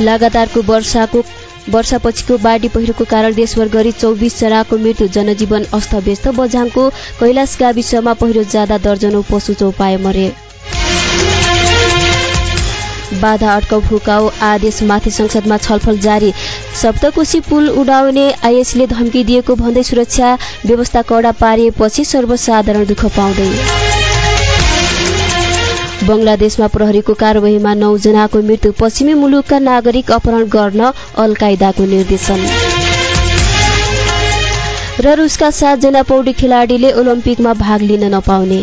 लगातारको वर्षाको वर्षापछिको बाढी पहिरोको कारण देशभर गरी चौबिसजनाको मृत्यु जनजीवन अस्तव्यस्त। बझाङको कैलाश गाविसमा पहिरो जाँदा दर्जनौ पशु चौपाए मरे। बाधा अड्काउ फुकाउ आदेशमाथि संसदमा छलफल जारी। सप्तकोशी पुल उडाउने आइएसले धम्की दिएको भन्दै सुरक्षा व्यवस्था कडा पारिएपछि सर्वसाधारण दुःख पाउँदै। बङ्गलादेशमा प्रहरीको कारवाहीमा नौजनाको मृत्यु पश्चिमी मुलुकका नागरिक अपहरण गर्न अल कायदाको निर्देशन। र रुसका सातजना पौडी खेलाडीले ओलम्पिकमा भाग लिन नपाउने।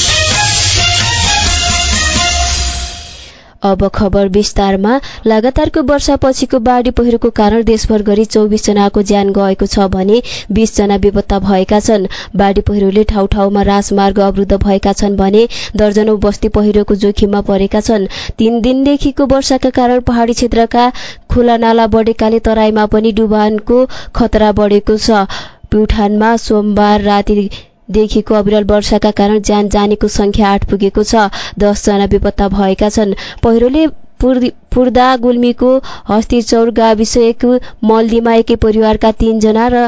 अब खबर विस्तारमा। लगातारको वर्षापछिको बाढी पहिरोको कारण देशभर गरी चौबिस जनाको ज्यान गएको छ भने बीस जना बेपत्ता भएका छन्। बाढी पहिरोले ठाउँ ठाउँमा राजमार्ग अवरुद्ध भएका छन् भने दर्जनौ बस्ती पहिरोको जोखिममा परेका छन्। तीन दिनदेखिको वर्षाका कारण पहाडी क्षेत्रका खोला नाला बढेकाले तराईमा पनि डुबानको खतरा बढेको छ। प्युठानमा सोमबार राति देखिको अविरल वर्षाका कारण ज्यान जानेको संख्या आठ पुगेको छ। दसजना बेपत्ता भएका छन्। पहिरोले पुर्दा गुल्मीको हस्तीचौर गाविस एक मल्दीमा एकै परिवारका तीनजना र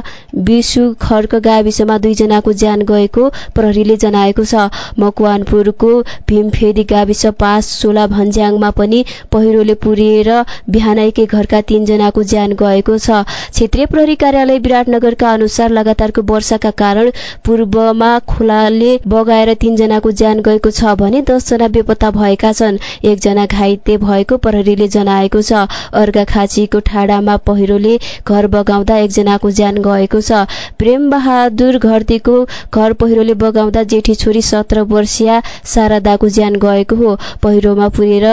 विशु खर्क गाविसमा दुईजनाको ज्यान गएको प्रहरीले जनाएको छ। मकवानपुरको भीमफेदी गाविस पास सोला भन्ज्याङमा पनि पहिरोले पुरिएर बिहान एकै घरका तीनजनाको ज्यान गएको छ। क्षेत्रीय प्रहरी कार्यालय विराटनगरका अनुसार लगातारको वर्षाका कारण पूर्वमा खोलाले बगाएर तीनजनाको ज्यान गएको छ भने दसजना बेपत्ता भएका छन्। एकजना घाइते भएको प्रहरीले जनाएको छ। अर्घाखाँचीको ठाडामा पहिरोले घर बगाउँदा एकजनाको ज्यान गएको छ। प्रेम बहादुर घरतीको घर पहिरोले बगाउँदा जेठी छोरी सत्र वर्षीय शारदाको ज्यान गएको हो। पहिरोमा पुरेर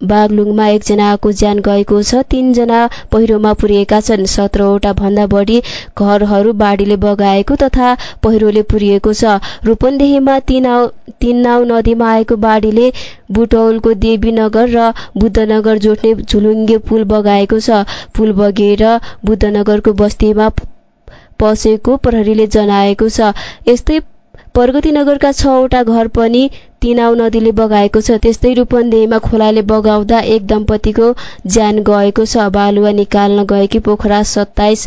बागलुङमा एकजनाको ज्यान गएको छ। तीनजना पहिरोमा पुरिएका छन्। सत्रवटा भन्दा बढी घरहरू बाढीले बगाएको तथा पहिरोले पुरिएको छ। रूपन्देहीमा तीन नाउ नदीमा आएको बाढीले बुटौलको देवीनगर र बुद्धनगर जोड्ने झुलुङ्गे पुल बगाएको छ। पुल बगेर बुद्धनगरको बस्तीमा पसेको प्रहरीले जनाएको छ। यस्तै प्रगतिनगरका छवटा घर पनि तिनाउ नदीले बगाएको छ। त्यस्तै रूपन्देहीमा खोलाले बगाउँदा एक दम्पतिको ज्यान गएको छ। बालुवा निकाल्न गएकी पोखरा सत्ताइस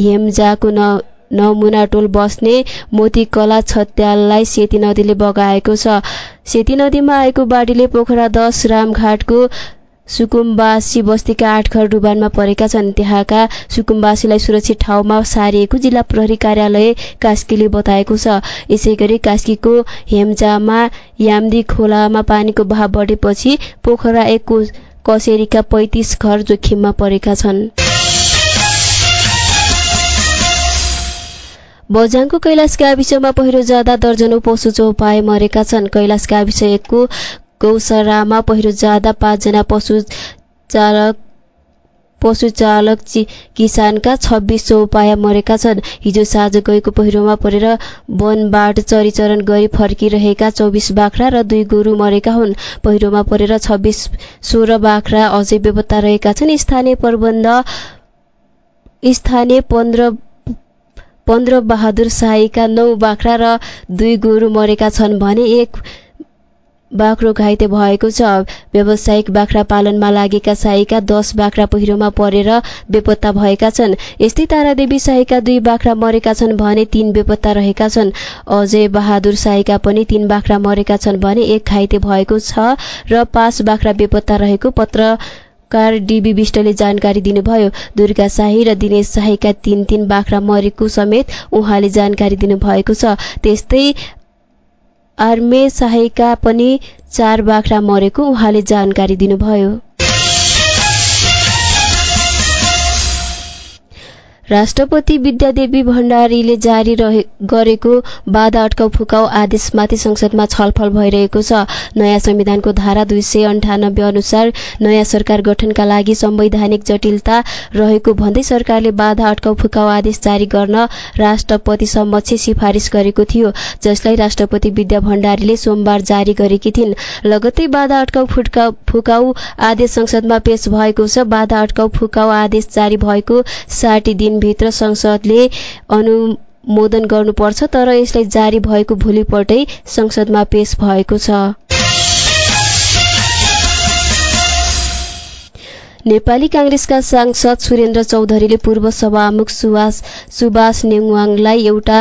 हेम्जाको न नमुना टोल बस्ने मोतीकला छत्याललाई सेती नदीले बगाएको छ। सेती नदीमा आएको बाढीले पोखरा दश रामघाटको सुकुम्बासी बस्तीका आठ घर डुबानमा परेका छन्। त्यहाँका सुकुम्बासीलाई सुरक्षित ठाउँमा सारिएको जिल्ला प्रहरी कार्यालय कास्कीले बताएको छ। यसै गरी कास्कीको हेम्जामा याम्दी खोलामा पानीको बहाव बढेपछि पोखरा एक कसेरीका पैतिस घर जोखिममा परेका छन्। बझाङको कैलाश गाविसमा पहिरो जाँदा दर्जनौ पशु चौपाए मरेका छन्। कैलाश गाविस एकको गौसरामा पहिरो जाँदा पाँचजना पशु चालक पशु चालक किसानका छब्बिस चौपाया मरेका छन्। हिजो साँझ गएको पहिरोमा परेर वनबाट चरीचरण गरी फर्किरहेका चौबिस बाख्रा र दुई गोरु मरेका हुन्। पहिरोमा परेर छब्बिस सोह्र बाख्रा अझै बेपत्ता रहेका छन्। स्थानीय प्रबन्ध स्थानीय पन्ध्र पन्ध्र बहादुर शाहीका नौ बाख्रा र दुई गोरु मरेका छन् भने एक बाख्रो घाइते भएको छ। व्यावसायिक बाख्रा पालनमा लागेका साईका दस बाख्रा पहिरोमा परेर बेपत्ता भएका छन्। यस्तै तारादेवी साईका दुई बाख्रा मरेका छन् भने तीन बेपत्ता रहेका छन्। अजय बहादुर साईका पनि तीन बाख्रा मरेका छन् भने एक घाइते भएको छ र पाँच बाख्रा बेपत्ता रहेको पत्र कार डिबी विष्टले जानकारी दिनुभयो। दुर्गा शाही र दिनेश शाहीका तीन तीन बाख्रा मरेको समेत उहाँले जानकारी दिनुभएको छ। त्यस्तै आर्मे शाहीका पनि चार बाख्रा मरेको उहाँले जानकारी दिनुभयो। राष्ट्रपति विद्यादेवी भण्डारीले जारी गरेको बाधा अड्काउ फुकाउ आदेशमाथि संसदमा छलफल भइरहेको छ। नयाँ संविधानको धारा दुई सय अन्ठानब्बे अनुसार नयाँ सरकार गठनका लागि संवैधानिक जटिलता रहेको भन्दै सरकारले बाधा अड्काउ फुकाउ आदेश जारी गर्न राष्ट्रपति समक्ष सिफारिस गरेको थियो। जसलाई राष्ट्रपति विद्या भण्डारीले सोमबार जारी गरेकी थिइन्। लगत्तै बाधा अड्काउ फुकाउ आदेश संसदमा पेश भएको छ। बाधा अड्काउ फुकाउ आदेश जारी भएको साठी दिन दिनभित्र संसदले अनुमोदन गर्नुपर्छ तर यसलाई जारी भएको भोलिपल्टै संसदमा पेश भएको छ। नेपाली काङ्ग्रेसका सांसद सुरेन्द्र चौधरीले पूर्व सभामुख सुभाष नेङवाङलाई एउटा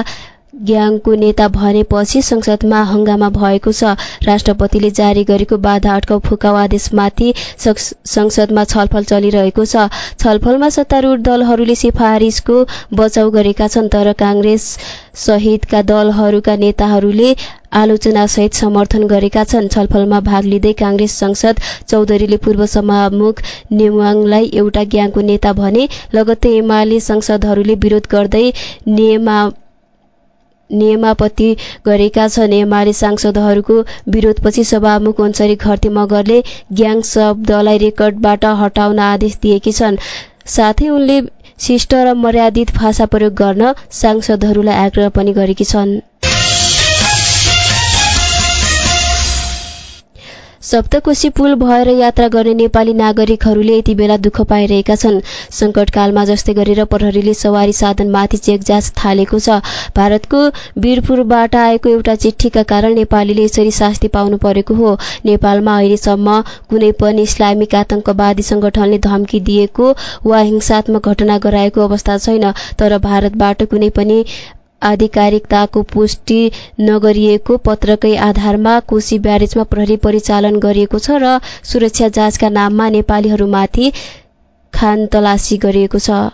ग्याङको नेता भनेपछि संसदमा हंगामा भएको छ। राष्ट्रपतिले जारी गरेको बाधा अड्काउ फुकाउ आदेशमाथि संसदमा छलफल चलिरहेको छ। छलफलमा सत्तारूढ दलहरूले सिफारिसको बचाउ गरेका छन् तर काङ्ग्रेस सहितका दलहरूका नेताहरूले आलोचनासहित समर्थन गरेका छन्। छलफलमा भाग लिँदै काङ्ग्रेस संसद चौधरीले पूर्व सभामुख नेवाङलाई एउटा ग्याङको नेता भने लगत्तै एमाले संसदहरूले विरोध गर्दै नियमा नियमापत्ति गरेका छन्। एमाले सांसदहरूको विरोधपछि सभामुख अन्सरी घरती मगरले ग्याङ शब्दलाई रेकर्डबाट हटाउन आदेश दिएकी छन्। साथै उनले शिष्ट र मर्यादित भाषा प्रयोग गर्न सांसदहरूलाई आग्रह पनि गरेकी छन्। सप्तकोशी पुल भएर यात्रा गर्ने नेपाली नागरिकहरूले यति बेला दुःख पाइरहेका छन्। संकटकालमा जस्तै गरेर प्रहरीले सवारी साधनमाथि चेक जाँच थालेको छ। भारतको वीरपुरबाट आएको एउटा चिठीका कारण नेपालीले यसरी शास्ति पाउनु परेको हो। नेपालमा अहिलेसम्म कुनै पनि इस्लामिक आतंकवादी संगठनले धम्की दिएको वा हिंसात्मक घटना गराएको अवस्था छैन। तर भारतबाट कुनै पनि आधिकारिकताको पुष्टि नगरिएको पत्रकै आधारमा कोशी ब्यारेजमा प्रहरी परिचालन गरिएको छ र सुरक्षा जाँचका नाममा नेपालीहरूमाथि खान तलासी गरिएको छ।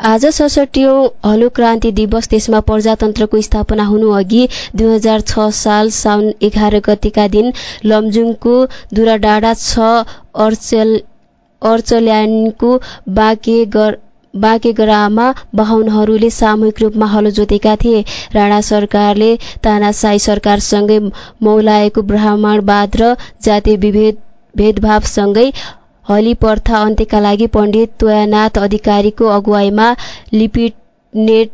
आज सडसठीौं हलो क्रान्ति दिवस देशमा प्रजातन्त्रको स्थापना हुनु अघि दुई हजार साल साउन एघार गतिका दिन लमजुङको दुराडाँडा छ अर्चेल अर्चल्यान्डको बाँकेगरामा बाहुनहरूले सामूहिक रूपमा हलो जोतेका थिए। राणा सरकारले तानासाई सरकारसँगै मौलाएको ब्राह्मणवाद र जातीय विभेद भेदभावसँगै हली प्रथा अन्त्यका लागि पण्डित तोयानाथ अधिकारीको अगुवाईमा लिपिनेन्ट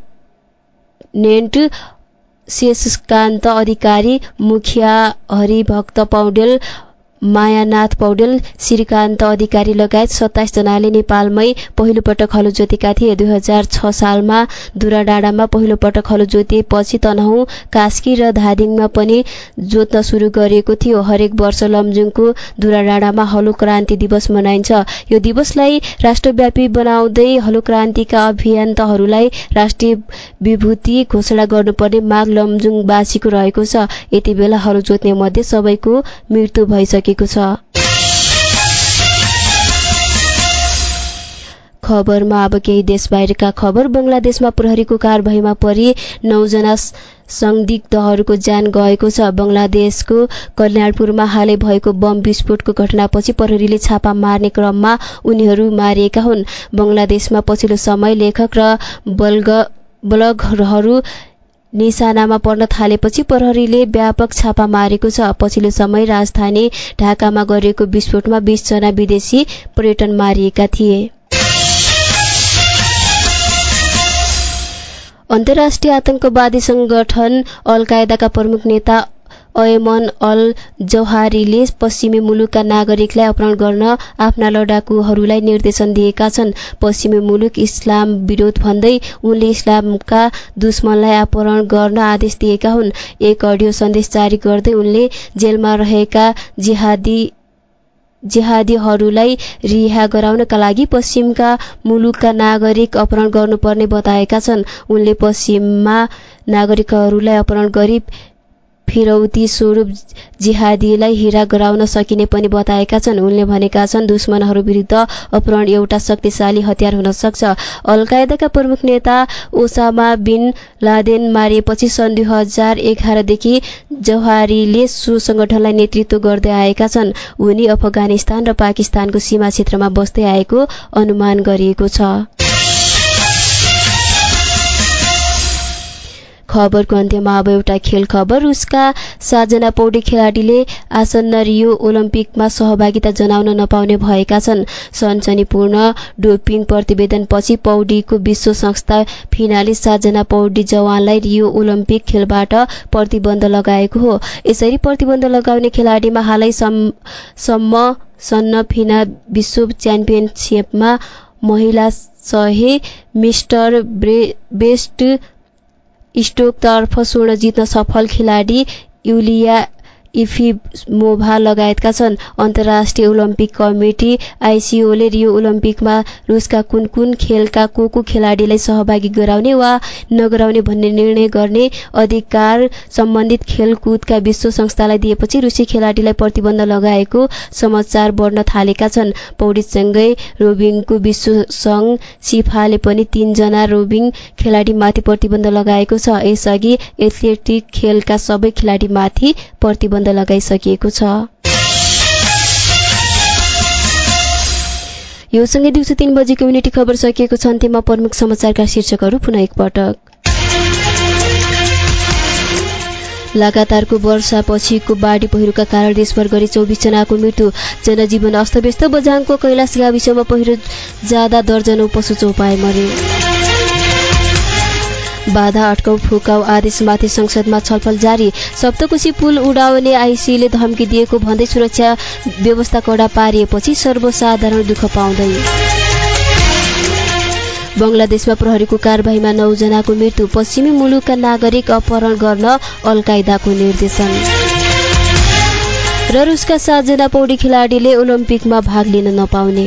शेषकान्त अधिकारी मुखिया हरिभक्त पौडेल मायानाथ पौडेल श्रीकान्त अधिकारी लगायत सत्ताइस जनाले नेपालमै पहिलो पटक हलो जोतेका थिए। दुई हजार छ सालमा दुराडाँडामा पहिलो पटक हलो जोतिएपछि तनहुँ कास्की र धादिङमा पनि जोत्न सुरु गरिएको थियो। हरेक वर्ष लमजुङको दुराडाँडामा हलो क्रान्ति दिवस मनाइन्छ। यो दिवसलाई राष्ट्रव्यापी बनाउँदै हलो क्रान्तिका अभियन्ताहरूलाई राष्ट्रिय विभूति घोषणा गर्नुपर्ने माग लमजुङवासीको रहेको छ। यति बेला हलो जोत्ने मध्ये सबैको मृत्यु भइसक्यो। छ। खबरमा अब केही देश बाहिरका खबर। बङ्गलादेशमा प्रहरीको कारवाहीमा परि नौजना संदिग्धहरूको ज्यान गएको छ। बङ्गलादेशको कल्याणपुरमा हालै भएको बम विस्फोटको घटनापछि प्रहरीले छापा मार्ने क्रममा उनीहरू मारिएका हुन्। बङ्गलादेशमा पछिल्लो समय लेखक र ब्लगरहरू निशानामा पर्न थालेपछि प्रहरीले व्यापक छापा मारेको छ। पछिल्लो समय राजधानी ढाकामा गरिएको विस्फोटमा जना विदेशी पर्यटन मारिएका थिए। अन्तर्राष्ट्रिय आतंकवादी संगठन अल कायदाका प्रमुख नेता अयमन अल जौहारीले पश्चिमी मुलुकका नागरिकलाई अपहरण गर्न आफ्ना लडाकुहरूलाई निर्देशन दिएका छन्। पश्चिमी मुलुक इस्लाम विरोध भन्दै उनले इस्लामका दुश्मनलाई अपहरण गर्न आदेश दिएका हुन्। एक अडियो सन्देश जारी गर्दै उनले जेलमा रहेका जिहादी जिहादीहरूलाई रिहा गराउनका लागि पश्चिमका मुलुकका नागरिक अपहरण गर्नुपर्ने बताएका छन्। उनले पश्चिममा नागरिकहरूलाई अपहरण गरी फिरौती स्वरूप जिहादीलाई हिरा गराउन सकिने पनि बताएका छन्। उनले भनेका छन् दुश्मनहरू विरुद्ध अपहरण एउटा शक्तिशाली हतियार हुन सक्छ। अलकायदाका प्रमुख नेता ओसामा बिन लादेन मारिएपछि सन् दुई हजार एघारदेखि जवाहरीले सो संगठनलाई नेतृत्व गर्दै आएका छन्। उनी अफगानिस्तान र पाकिस्तानको सीमा क्षेत्रमा बस्दै आएको अनुमान गरिएको छ। खबरको अन्त्यमा अब एउटा खेल खबर। रुसका साजना पौडी खेलाडीले आसन्न रियो ओलम्पिकमा सहभागिता जनाउन नपाउने भएका छन्। सनसनीपूर्ण डोपिङ प्रतिवेदनपछि पौडीको विश्व संस्था फिनाले सातजना पौडी जवानलाई रियो ओलम्पिक खेलबाट प्रतिबन्ध लगाएको हो। यसरी प्रतिबन्ध लगाउने खेलाडीमा हालैसम्म सन्न फिना विश्व च्याम्पियनसिपमा महिला सहे मिस्टर बेस्ट स्टोकतर्फ स्वर्ण जित्न सफल खेलाडी युलिया इफिमोभा लगायतका छन्। अन्तर्राष्ट्रिय ओलम्पिक कमिटी आइसिओले रियो ओलम्पिकमा रुसका कुन कुन खेलका को को खेलाडीलाई सहभागी गराउने वा नगराउने भन्ने निर्णय गर्ने अधिकार सम्बन्धित खेलकुदका विश्व संस्थालाई दिएपछि रुसी खेलाडीलाई प्रतिबन्ध लगाएको समाचार बढ्न थालेका छन्। पौडीसँगै रोबिङको विश्व सङ्घ सिफाले पनि तीनजना रोबिङ खेलाडीमाथि प्रतिबन्ध लगाएको छ। यसअघि एथलेटिक खेलका सबै खेलाडीमाथि प्रतिबन्ध लगाइसकिएको छ। यो सँगै दिउँसो तीन बजी कम्युनिटी खबर सकिएको छ। अन्त्यमा प्रमुख समाचारका शीर्षकहरू पुनः एकपटक लगातारको वर्षापछिको बाढी पहिरोका कारण देशभर गरी चौबिस जनाको मृत्यु। जनजीवन अस्तव्यस्त। बझाङको कैलाश गाविसमा पहिरो जाँदा दर्जनौ पशु चौपाए मरे। बाधा अड्काउ फुकाउ आदेशमाथि संसदमा छलफल जारी। सप्तकोशी पुल उडाउने आइसीले धम्की दिएको भन्दै सुरक्षा व्यवस्था कडा पारिएपछि सर्वसाधारण दुःख पाउँदै। बङ्गलादेशमा प्रहरीको कारवाहीमा नौजनाको मृत्यु पश्चिमी मुलुकका नागरिक अपहरण गर्न अलकायदाको निर्देशन। र रुसका सातजना पौडी खेलाडीले ओलम्पिकमा भाग लिन नपाउने।